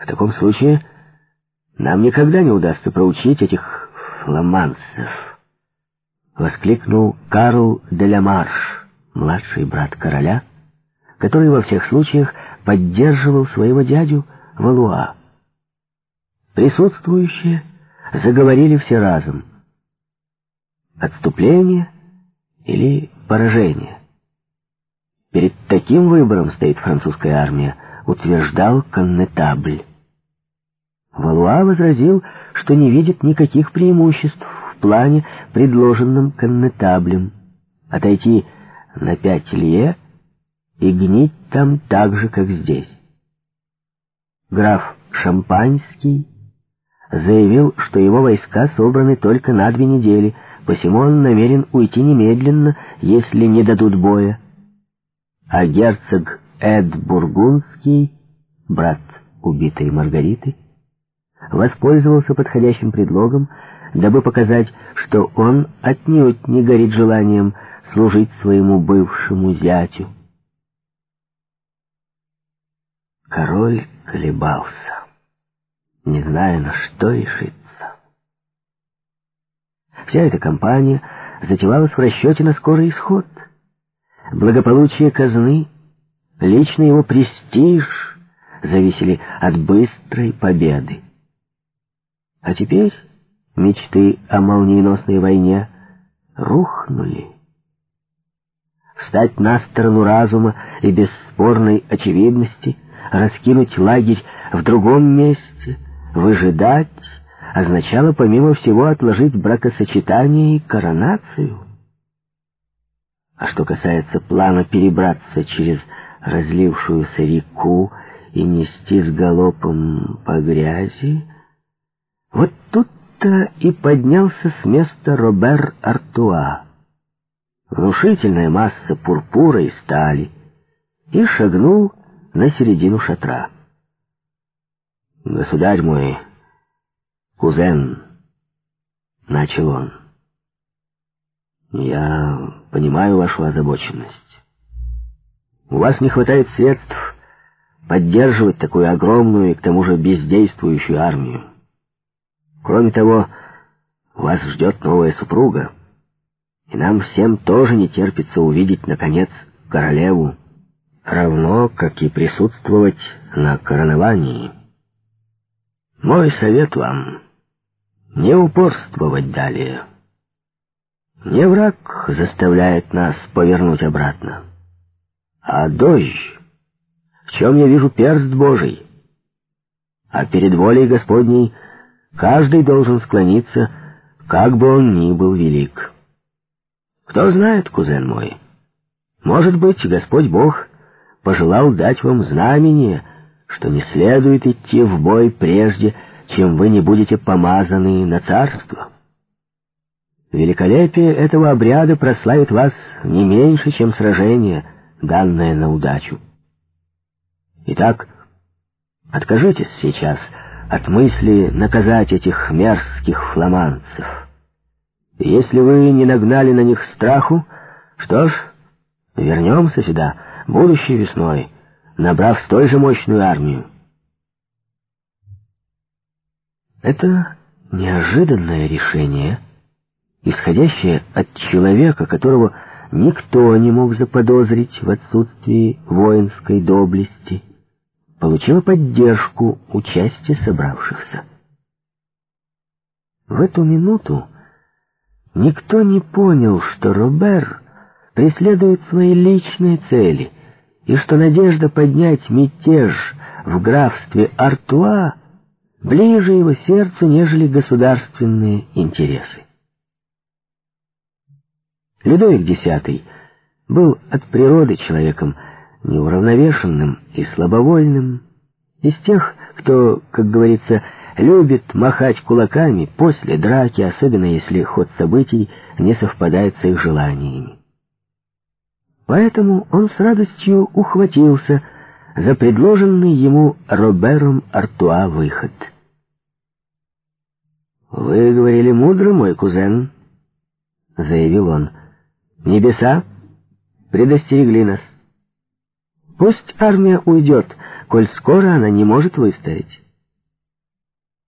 В таком случае нам никогда не удастся проучить этих фламандцев, воскликнул Карл де ля Марш, младший брат короля, который во всех случаях поддерживал своего дядю Валуа. Присутствующие заговорили все разом. Отступление или поражение? Перед таким выбором стоит французская армия, утверждал коннетабль. Валуа возразил, что не видит никаких преимуществ в плане, предложенном коннетаблем. Отойти на пять лье и гнить там так же, как здесь. Граф Шампанский заявил, что его войска собраны только на две недели, посему он намерен уйти немедленно, если не дадут боя. А герцог Эд Бургундский, брат убитой Маргариты, воспользовался подходящим предлогом, дабы показать, что он отнюдь не горит желанием служить своему бывшему зятю. Король колебался, не зная, на что решиться. Вся эта кампания затевалась в расчете на скорый исход. Благополучие казны, личный его престиж зависели от быстрой победы. А теперь мечты о молниеносной войне рухнули. Встать на сторону разума и бесспорной очевидности, раскинуть лагерь в другом месте, выжидать, означало помимо всего отложить бракосочетание и коронацию. А что касается плана перебраться через разлившуюся реку и нести с галопом по грязи, вот тут-то и поднялся с места Робер Артуа. Внушительная масса пурпура и стали, и шагнул на середину шатра. «Государь мой, кузен», — начал он, — «я понимаю вашу озабоченность. У вас не хватает средств поддерживать такую огромную и к тому же бездействующую армию. Кроме того, вас ждет новая супруга, и нам всем тоже не терпится увидеть, наконец, королеву, равно как и присутствовать на короновании. Мой совет вам — не упорствовать далее. Не враг заставляет нас повернуть обратно, а дождь, в чем я вижу перст Божий. А перед волей Господней — Каждый должен склониться, как бы он ни был велик. Кто знает, кузен мой, может быть, Господь Бог пожелал дать вам знамение, что не следует идти в бой прежде, чем вы не будете помазаны на царство. Великолепие этого обряда прославит вас не меньше, чем сражение, данное на удачу. Итак, откажитесь сейчас от мысли наказать этих мерзких фламандцев. если вы не нагнали на них страху, что ж, вернемся сюда будущей весной, набрав столь же мощную армию. Это неожиданное решение, исходящее от человека, которого никто не мог заподозрить в отсутствии воинской доблести, получила поддержку у части собравшихся. В эту минуту никто не понял, что Робер преследует свои личные цели, и что надежда поднять мятеж в графстве Артуа ближе его сердцу, нежели государственные интересы. Людовик X был от природы человеком, неуравновешенным и слабовольным, из тех, кто, как говорится, любит махать кулаками после драки, особенно если ход событий не совпадает с их желаниями. Поэтому он с радостью ухватился за предложенный ему Робером Артуа выход. «Вы говорили мудро, мой кузен», — заявил он. «Небеса предостерегли нас». Пусть армия уйдет, коль скоро она не может выстоять.